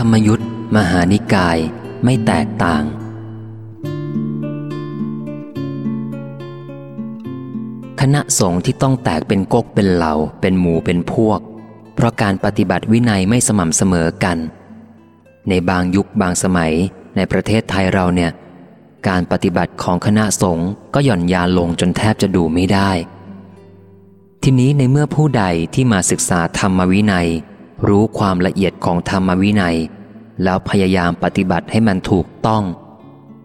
รรมยุทธ์มหานิกายไม่แตกต่าง คณะสงฆ์ที่ต้องแตกเป็นกกเป็นเหล่า เป็นหมู่เป็นพวก เพราะการปฏิบัติวินัยไม่สม่ำเสมอกัน ในบางยุคบางสมัยในประเทศไทยเราเนี่ย การปฏิบัติของคณะสงฆ์ก็หย่อนยานลงจนแทบจะดูไม่ได้ ทีนี้ในเมื่อผู้ใดที่มาศึกษาธรรมวินัย รู้ความละเอียดของธรรมวินัย แล้วพยายามปฏิบัติให้มันถูกต้อง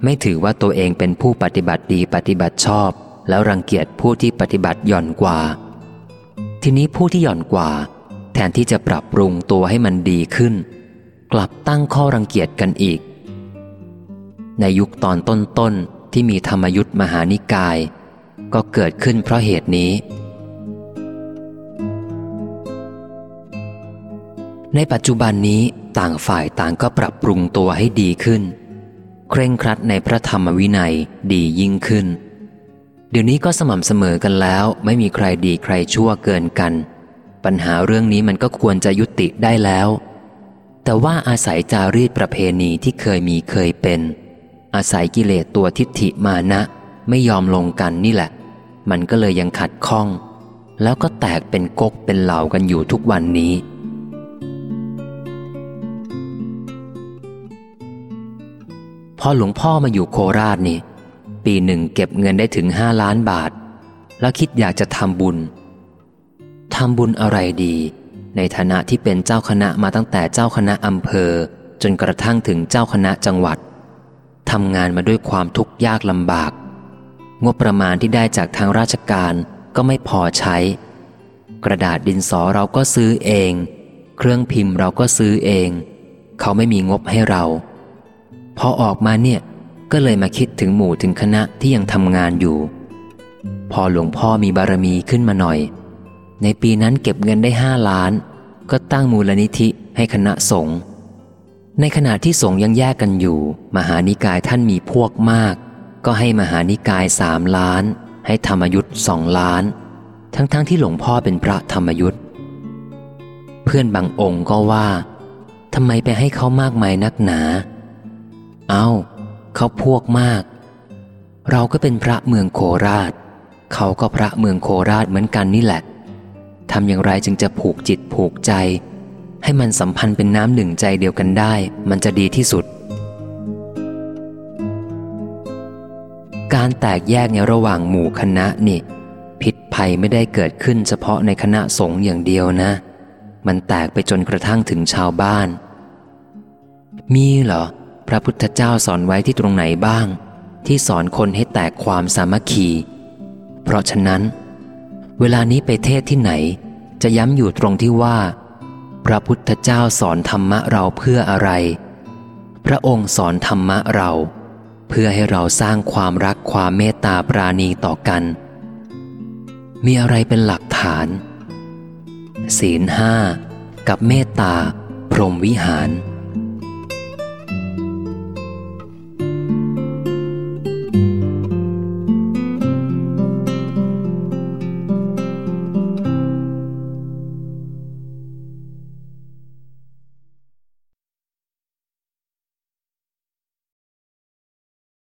ไม่ถือว่าตัวเองเป็นผู้ปฏิบัติดีปฏิบัติชอบ แล้วรังเกียจผู้ที่ปฏิบัติหย่อนกว่า ทีนี้ผู้ที่หย่อนกว่า แทนที่จะปรับปรุงตัวให้มันดีขึ้น กลับตั้งข้อรังเกียจกันอีก ในยุคตอนต้นๆที่มีธรรมยุทธมหานิกาย ก็เกิดขึ้นเพราะเหตุนี้ ในปัจจุบันนี้ต่างฝ่ายต่างก็ปรับปรุงตัวให้ดีขึ้น เคร่งครัดในพระธรรมวินัยดียิ่งขึ้น เดี๋ยวนี้ก็สม่ำเสมอกันแล้วไม่มีใครดีใครชั่วเกินกัน ปัญหาเรื่องนี้มันก็ควรจะยุติได้แล้ว แต่ว่าอาศัยจารีตประเพณีที่เคยมีเคยเป็น อาศัยกิเลสตัวทิฏฐิมานะ ไม่ยอมลงกันนี่แหละ มันก็เลยยังขัดข้อง แล้วก็แตกเป็นกกเป็นเหล่ากันอยู่ทุกวันนี้ อหลวงพ่อมาอยู่โคราชนี่ ปีหนึ่งเก็บเงินได้ถึงห้าล้านบาท แล้วคิดอยากจะทำบุญทำบุญอะไรดี ในฐานะที่เป็นเจ้าคณะมาตั้งแต่เจ้าคณะอำเภอ จนกระทั่งถึงเจ้าคณะจังหวัดทำงานมาด้วยความทุกข์ยากลำบาก งบประมาณที่ได้จากทางราชการก็ไม่พอใช้ กระดาษดินสอเราก็ซื้อเอง เครื่องพิมพ์เราก็ซื้อเอง เขาไม่มีงบให้เรา พอออกมาเนี่ย ก็เลยมาคิดถึงหมู่ถึงคณะที่ยังทำงานอยู่ พอหลวงพ่อมีบารมีขึ้นมาหน่อย ในปีนั้นเก็บเงินได้ห้าล้าน ก็ตั้งมูลนิธิให้คณะสงฆ์ในขณะที่สงฆ์ยังแยกกันอยู่ มหานิกายท่านมีพวกมาก ก็ให้มหานิกายสามล้าน ให้ธรรมยุทธ์สองล้าน ทั้งๆทที่หลวงพ่อเป็นพระธรรมยุทธ์เพื่อนบางองค์ก็ว่าทำไมไปให้เขามากมายนักหนา เอาเขาพวกมาก เราก็เป็นพระเมืองโคราช เขาก็พระเมืองโคราชเหมือนกันนี่แหละทำอย่างไรจึงจะผูกจิตผูกใจ ให้มันสัมพันธ์เป็นน้ำหนึ่งใจเดียวกันได้ มันจะดีที่สุด การแตกแยกในระหว่างหมู่คณะนี่ผิดภัยไม่ได้เกิดขึ้นเฉพาะในคณะสงฆ์อย่างเดียวนะ มันแตกไปจนกระทั่งถึงชาวบ้าน มีเหรอ พระพุทธเจ้าสอนไว้ที่ตรงไหนบ้าง ที่สอนคนให้แตกความสามัคคี เพราะฉะนั้น เวลานี้ไปเทศที่ไหน จะย้ำอยู่ตรงที่ว่า พระพุทธเจ้าสอนธรรมะเราเพื่ออะไร พระองค์สอนธรรมะเรา เพื่อให้เราสร้างความรักความเมตตาปราณีต่อกัน มีอะไรเป็นหลักฐาน ศีลห้ากับเมตตา พรหมวิหาร